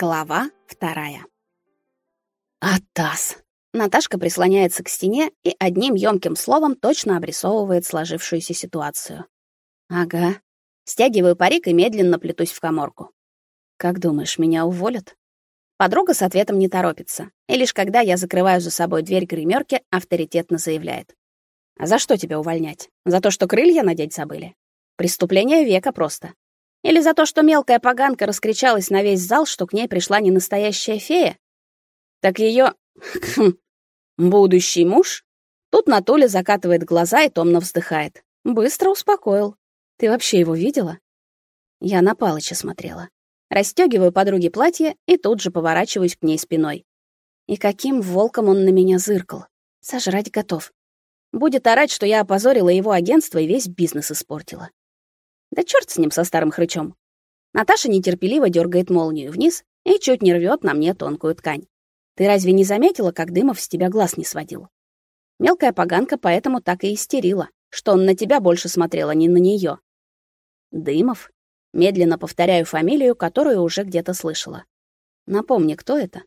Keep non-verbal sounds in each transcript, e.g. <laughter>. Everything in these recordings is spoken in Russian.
Глава вторая. Атас. Наташка прислоняется к стене и одним ёмким словом точно обрисовывает сложившуюся ситуацию. Ага. Стягиваю парик и медленно плетусь в каморку. Как думаешь, меня уволят? Подруга с ответом не торопится, и лишь когда я закрываю за собой дверь гримерки, авторитетно заявляет: "А за что тебя увольнять? За то, что крылья надеть забыли? Преступление века просто. Или за то, что мелкая поганка раскричалась на весь зал, что к ней пришла не настоящая фея? Так ее <clears throat> будущий муж тут на Толе закатывает глаза и томно вздыхает. Быстро успокоил. Ты вообще его видела? Я на Палыча смотрела. Расстёгиваю подруге платье и тут же поворачиваюсь к ней спиной. И каким волком он на меня зыркал. Сожрать готов. Будет орать, что я опозорила его агентство и весь бизнес испортила. Да черт с ним, со старым хрычом. Наташа нетерпеливо дергает молнию вниз и чуть не рвет на мне тонкую ткань. Ты разве не заметила, как Дымов с тебя глаз не сводил? Мелкая поганка поэтому так и истерила, что он на тебя больше смотрел, а не на нее. Дымов? Медленно повторяю фамилию, которую уже где-то слышала. Напомни, кто это?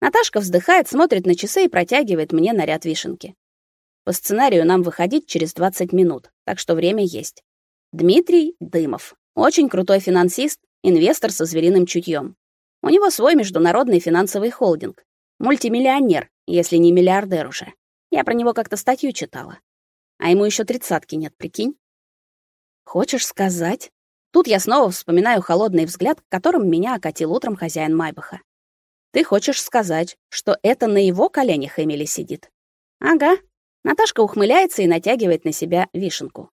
Наташка вздыхает, смотрит на часы и протягивает мне наряд вишенки. По сценарию нам выходить через 20 минут, так что время есть. Дмитрий Дымов. Очень крутой финансист, инвестор со звериным чутьем. У него свой международный финансовый холдинг. Мультимиллионер, если не миллиардер уже. Я про него как-то статью читала. А ему еще тридцатки нет, прикинь? Хочешь сказать? Тут я снова вспоминаю холодный взгляд, которым меня окатил утром хозяин Майбаха. Ты хочешь сказать, что это на его коленях Эмили сидит? Ага. Наташка ухмыляется и натягивает на себя вишенку.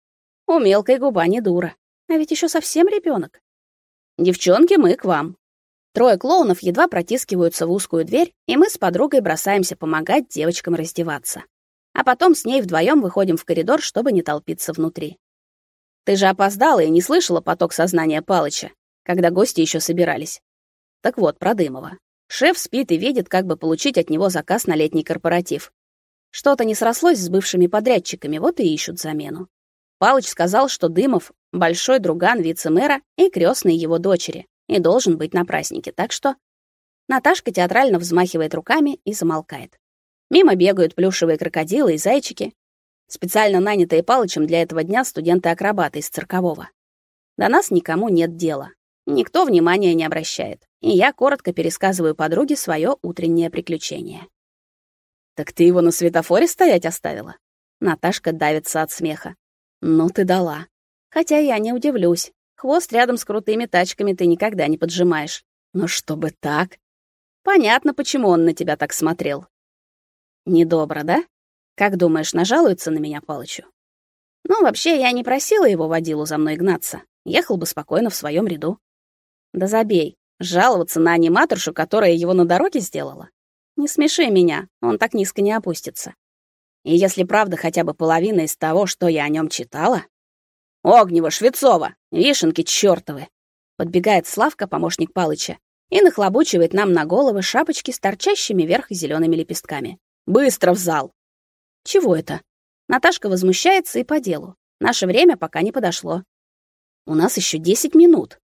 У мелкой губа не дура. А ведь еще совсем ребенок. Девчонки, мы к вам. Трое клоунов едва протискиваются в узкую дверь, и мы с подругой бросаемся помогать девочкам раздеваться. А потом с ней вдвоем выходим в коридор, чтобы не толпиться внутри. Ты же опоздала и не слышала поток сознания Палыча, когда гости еще собирались. Так вот, про Дымова. Шеф спит и видит, как бы получить от него заказ на летний корпоратив. Что-то не срослось с бывшими подрядчиками, вот и ищут замену. Палыч сказал, что Дымов — большой друган вице-мэра и крестный его дочери, и должен быть на празднике, так что... Наташка театрально взмахивает руками и замолкает. Мимо бегают плюшевые крокодилы и зайчики, специально нанятые Палычем для этого дня студенты-акробаты из циркового. До нас никому нет дела. Никто внимания не обращает. И я коротко пересказываю подруге свое утреннее приключение. «Так ты его на светофоре стоять оставила?» Наташка давится от смеха. Ну ты дала. Хотя я не удивлюсь. Хвост рядом с крутыми тачками ты никогда не поджимаешь. Но чтобы так? Понятно, почему он на тебя так смотрел. Недобро, да? Как думаешь, нажалуется на меня Палычу? Ну, вообще, я не просила его водилу за мной гнаться. Ехал бы спокойно в своем ряду. Да забей. Жаловаться на аниматоршу, которая его на дороге сделала? Не смеши меня, он так низко не опустится. И если правда хотя бы половина из того, что я о нем читала... Огнева, Швецова, вишенки чёртовы! Подбегает Славка, помощник Палыча, и нахлобучивает нам на головы шапочки с торчащими вверх зелеными лепестками. Быстро в зал! Чего это? Наташка возмущается и по делу. Наше время пока не подошло. У нас еще 10 минут.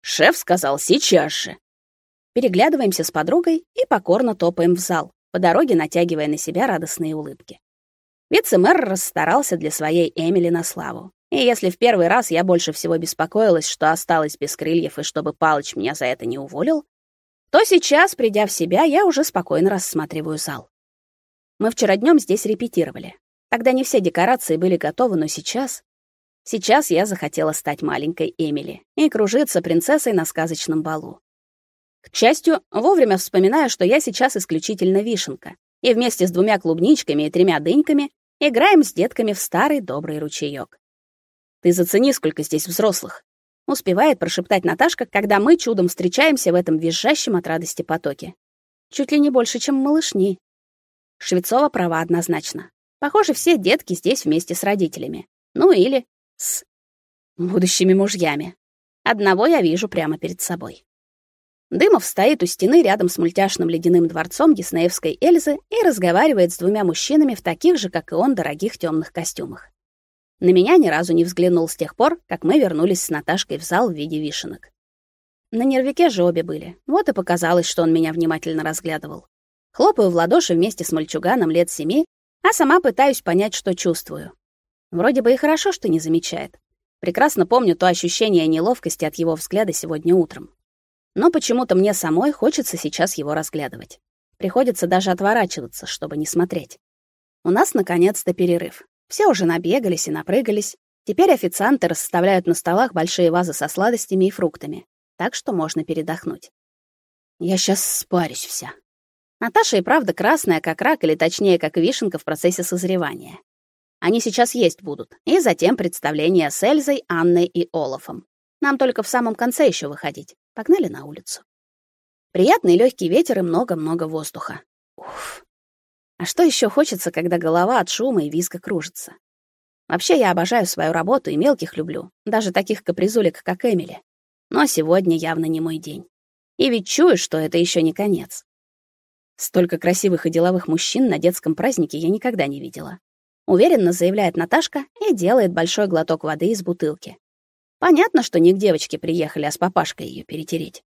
Шеф сказал сейчас же. Переглядываемся с подругой и покорно топаем в зал, по дороге натягивая на себя радостные улыбки. Вице-мэр расстарался для своей Эмили на славу. И если в первый раз я больше всего беспокоилась, что осталась без крыльев и чтобы Палыч меня за это не уволил, то сейчас, придя в себя, я уже спокойно рассматриваю зал. Мы вчера днем здесь репетировали. Тогда не все декорации были готовы, но сейчас... Сейчас я захотела стать маленькой Эмили и кружиться принцессой на сказочном балу. К счастью, вовремя вспоминаю, что я сейчас исключительно вишенка, и вместе с двумя клубничками и тремя дыньками играем с детками в старый добрый ручеёк. Ты зацени, сколько здесь взрослых. Успевает прошептать Наташка, когда мы чудом встречаемся в этом визжащем от радости потоке. Чуть ли не больше, чем малышни. Швецова права однозначно. Похоже, все детки здесь вместе с родителями. Ну или с будущими мужьями. Одного я вижу прямо перед собой. Дымов стоит у стены рядом с мультяшным ледяным дворцом диснеевской Эльзы и разговаривает с двумя мужчинами в таких же, как и он, дорогих темных костюмах. На меня ни разу не взглянул с тех пор, как мы вернулись с Наташкой в зал в виде вишенок. На нервике же обе были. Вот и показалось, что он меня внимательно разглядывал. Хлопаю в ладоши вместе с мальчуганом лет семи, а сама пытаюсь понять, что чувствую. Вроде бы и хорошо, что не замечает. Прекрасно помню то ощущение неловкости от его взгляда сегодня утром. Но почему-то мне самой хочется сейчас его разглядывать. Приходится даже отворачиваться, чтобы не смотреть. У нас наконец-то перерыв. Все уже набегались и напрыгались. Теперь официанты расставляют на столах большие вазы со сладостями и фруктами, так что можно передохнуть. Я сейчас спарюсь вся. Наташа и правда красная, как рак, или точнее, как вишенка в процессе созревания. Они сейчас есть будут. И затем представление с Эльзой, Анной и Олафом. Нам только в самом конце еще выходить. Погнали на улицу. Приятный легкий ветер и много-много воздуха. Уф. А что еще хочется, когда голова от шума и визга кружится? Вообще я обожаю свою работу и мелких люблю, даже таких капризулек, как Эмили. Но сегодня явно не мой день. И ведь чую, что это еще не конец. Столько красивых и деловых мужчин на детском празднике я никогда не видела. Уверенно заявляет Наташка и делает большой глоток воды из бутылки. Понятно, что не к девочке приехали, а с папашкой ее перетереть.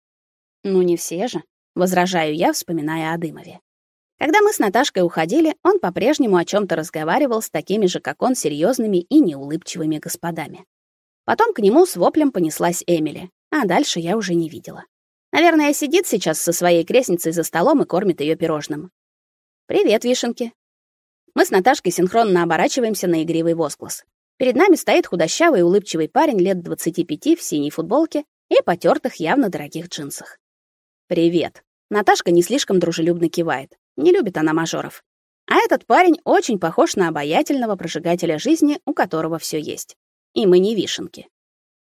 Ну не все же, возражаю я, вспоминая о Дымове. Когда мы с Наташкой уходили, он по-прежнему о чем то разговаривал с такими же, как он, серьезными и неулыбчивыми господами. Потом к нему с воплем понеслась Эмили, а дальше я уже не видела. Наверное, сидит сейчас со своей крестницей за столом и кормит ее пирожным. «Привет, вишенки». Мы с Наташкой синхронно оборачиваемся на игривый возглас. Перед нами стоит худощавый улыбчивый парень лет 25 в синей футболке и потертых явно дорогих джинсах. «Привет». Наташка не слишком дружелюбно кивает. Не любит она мажоров. А этот парень очень похож на обаятельного прожигателя жизни, у которого все есть. И мы не вишенки.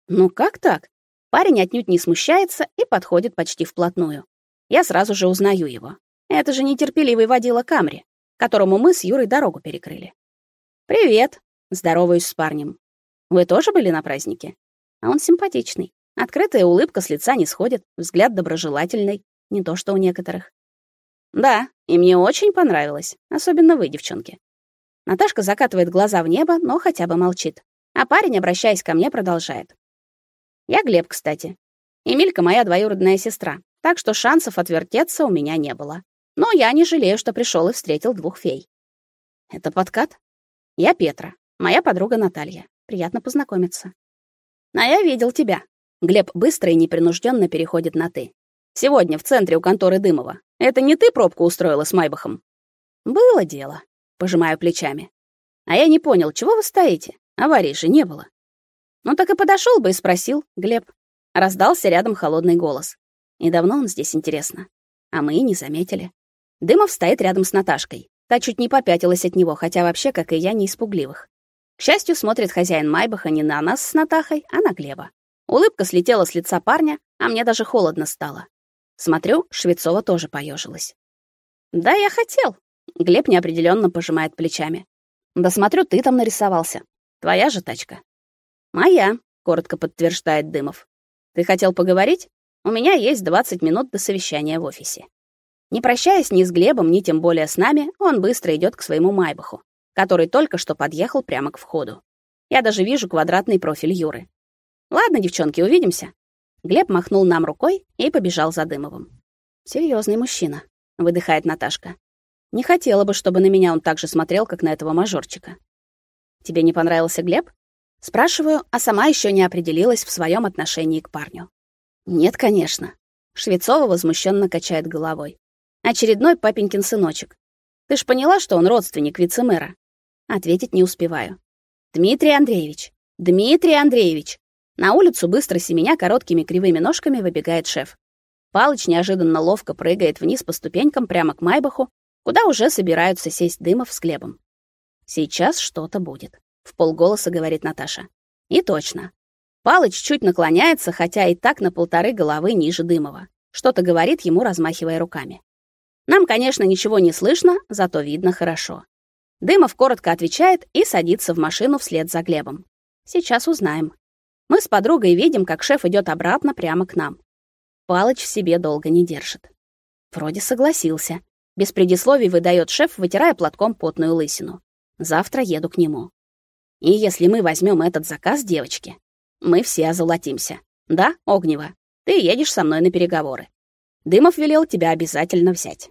Ну как так? Парень отнюдь не смущается и подходит почти вплотную. Я сразу же узнаю его. Это же нетерпеливый водила Камри, которому мы с Юрой дорогу перекрыли. «Привет», — здороваюсь с парнем. «Вы тоже были на празднике?» А он симпатичный. Открытая улыбка с лица не сходит, взгляд доброжелательный, не то что у некоторых. Да, и мне очень понравилось, особенно вы, девчонки. Наташка закатывает глаза в небо, но хотя бы молчит. А парень, обращаясь ко мне, продолжает. Я Глеб, кстати. Эмилька моя двоюродная сестра, так что шансов отвертеться у меня не было. Но я не жалею, что пришел и встретил двух фей. Это подкат? Я Петра, моя подруга Наталья. Приятно познакомиться. А я видел тебя. Глеб быстро и непринужденно переходит на ты. Сегодня в центре у конторы Дымова. Это не ты пробку устроила с Майбахом? Было дело, пожимаю плечами. А я не понял, чего вы стоите? Аварии же не было. Ну так и подошел бы и спросил, Глеб. Раздался рядом холодный голос. И давно он здесь, интересно. А мы и не заметили. Дымов стоит рядом с Наташкой. Та чуть не попятилась от него, хотя вообще, как и я, не испугливых. К счастью, смотрит хозяин Майбаха не на нас с Натахой, а на Глеба. Улыбка слетела с лица парня, а мне даже холодно стало. Смотрю, Швецова тоже поежилась. Да, я хотел. Глеб неопределенно пожимает плечами. Да смотрю, ты там нарисовался. Твоя же тачка. Моя, коротко подтверждает Дымов. Ты хотел поговорить? У меня есть 20 минут до совещания в офисе. Не прощаясь ни с Глебом, ни тем более с нами, он быстро идет к своему Майбаху, который только что подъехал прямо к входу. Я даже вижу квадратный профиль Юры. Ладно, девчонки, увидимся. Глеб махнул нам рукой и побежал за Дымовым. Серьезный мужчина, выдыхает Наташка. Не хотела бы, чтобы на меня он так же смотрел, как на этого мажорчика. Тебе не понравился Глеб? Спрашиваю, а сама еще не определилась в своем отношении к парню. Нет, конечно. Швецова возмущенно качает головой. Очередной папенькин сыночек. Ты ж поняла, что он родственник вице-мэра? Ответить не успеваю. Дмитрий Андреевич. Дмитрий Андреевич. На улицу быстро семеня короткими кривыми ножками выбегает шеф. Палыч неожиданно ловко прыгает вниз по ступенькам прямо к Майбаху, куда уже собираются сесть Дымов с Глебом. Сейчас что-то будет, в полголоса говорит Наташа. И точно. Палыч чуть наклоняется, хотя и так на полторы головы ниже Дымова. Что-то говорит ему, размахивая руками. Нам, конечно, ничего не слышно, зато видно хорошо. Дымов коротко отвечает и садится в машину вслед за Глебом. Сейчас узнаем, мы с подругой видим, как шеф идет обратно прямо к нам. Палыч в себе долго не держит. Вроде согласился. Без предисловий выдает шеф, вытирая платком потную лысину. Завтра еду к нему. И если мы возьмем этот заказ, девочки, мы все озолотимся. Да, Огнева? Ты едешь со мной на переговоры. Дымов велел тебя обязательно взять.